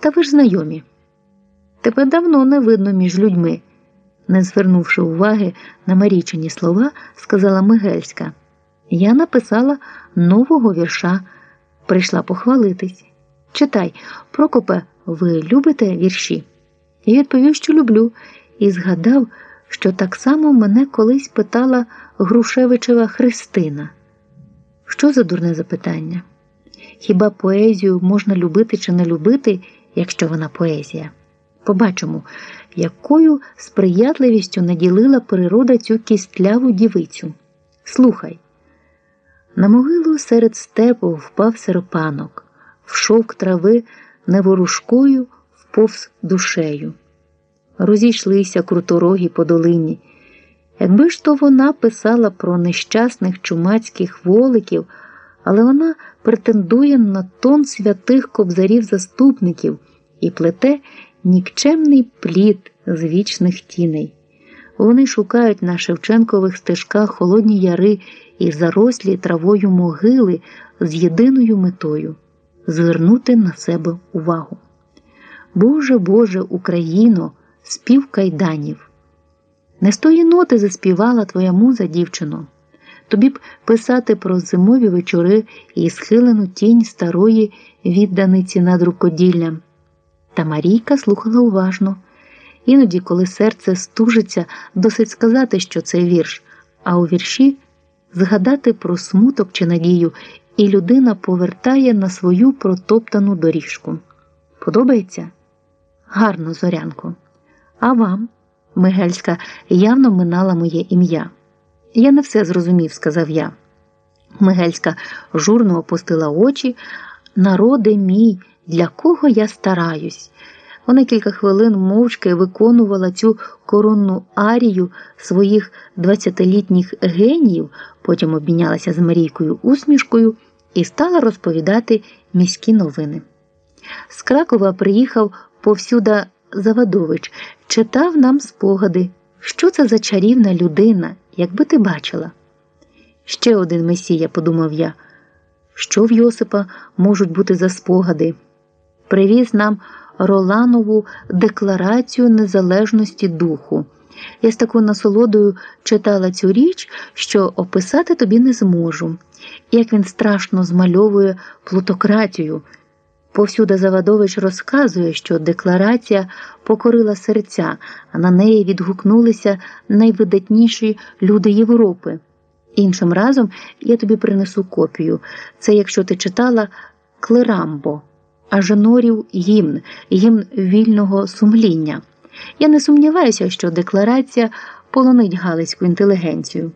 Та ви ж знайомі. Тебе давно не видно між людьми, не звернувши уваги на Марічині слова, сказала Мигельська. Я написала нового вірша, прийшла похвалитись. Читай, Прокопе, ви любите вірші? Я відповів, що люблю, і згадав, що так само мене колись питала Грушевичева Христина. Що за дурне запитання? Хіба поезію можна любити чи не любити, якщо вона поезія? Побачимо, якою сприятливістю наділила природа цю кістляву дівицю. Слухай. На могилу серед степу впав серпанок, в шовк трави неворушкою вповз душею. Розійшлися круторогі по долині. Якби ж то вона писала про нещасних чумацьких воликів, але вона претендує на тон святих кобзарів заступників і плете нікчемний плід з вічних тіней. Вони шукають на Шевченкових стежках холодні яри і зарослі травою могили з єдиною метою звернути на себе увагу. Боже Боже, Україно, спів кайданів. Не з тої ноти заспівала твоя муза, дівчино. Тобі б писати про зимові вечори і схилену тінь старої відданиці над рукоділлям. Та Марійка слухала уважно. Іноді, коли серце стужиться, досить сказати, що це вірш, а у вірші згадати про смуток чи надію, і людина повертає на свою протоптану доріжку. Подобається? Гарно, зорянко. А вам? Мигельська явно минала моє ім'я. Я не все зрозумів, сказав я. Мигельська журно опустила очі. Народи мій, для кого я стараюсь. Вона кілька хвилин мовчки виконувала цю коронну арію своїх двадцятилітніх геніїв, потім обмінялася з Марійкою усмішкою і стала розповідати міські новини. З Кракова приїхав повсюда Завадович, читав нам спогади, що це за чарівна людина, якби ти бачила. Ще один месія, подумав я, що в Йосипа можуть бути за спогади. Привіз нам Роланову декларацію незалежності духу. Я з такою насолодою читала цю річ, що описати тобі не зможу, як він страшно змальовує плутократію. Повсюди Завадович розказує, що декларація покорила серця, а на неї відгукнулися найвидатніші люди Європи. Іншим разом я тобі принесу копію. Це якщо ти читала Клерамбо, Аженорів гімн, гімн вільного сумління. Я не сумніваюся, що декларація полонить галицьку інтелігенцію.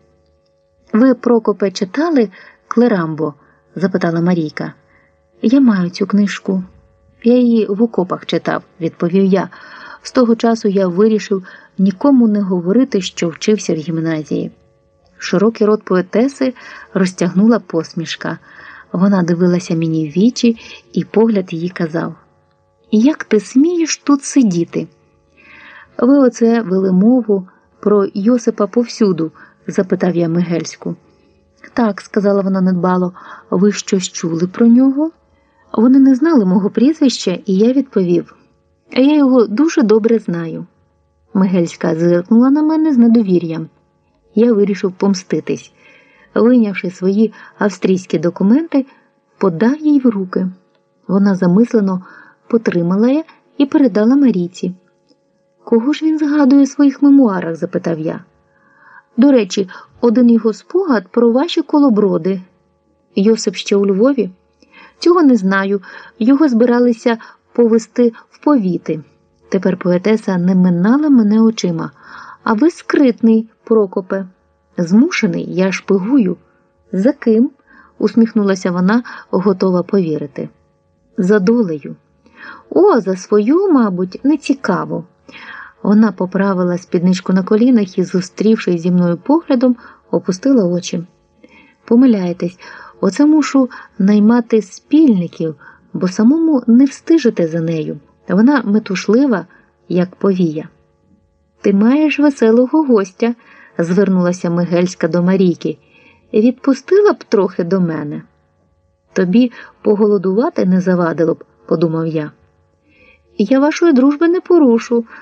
Ви, Прокопе, читали Клерамбо? запитала Марійка. Я маю цю книжку. Я її в окопах читав, відповів я. З того часу я вирішив нікому не говорити, що вчився в гімназії. Широкий рот поетеси розтягнула посмішка. Вона дивилася мені в вічі, і погляд її казав: Як ти смієш тут сидіти? Ви оце вели мову про Йосипа повсюду? запитав я Мигельську. Так, сказала вона недбало, ви щось чули про нього? Вони не знали мого прізвища, і я відповів: А я його дуже добре знаю. Мигельська зиркнула на мене з недовір'ям. Я вирішив помститись. Вийнявши свої австрійські документи, подав їй в руки. Вона замислено потримала я і передала Марійці. Кого ж він згадує у своїх мемуарах? запитав я. До речі, один його спогад про ваші колоброди. Йосип ще у Львові? Цього не знаю. Його збиралися повести в повіти. Тепер поетеса не минала мене очима. А ви скритний, Прокопе. Змушений, я шпигую. За ким? усміхнулася вона, готова повірити. За долею. О, за свою, мабуть, не цікаво. Вона поправила спідничку на колінах і, зустрівшись зі мною поглядом, опустила очі. Помиляєтесь, оце мушу наймати спільників, бо самому не встижите за нею. Вона метушлива, як повія. Ти маєш веселого гостя, звернулася Мигельська до Марійки. Відпустила б трохи до мене. Тобі поголодувати не завадило б, подумав я. Я вашої дружби не порушу.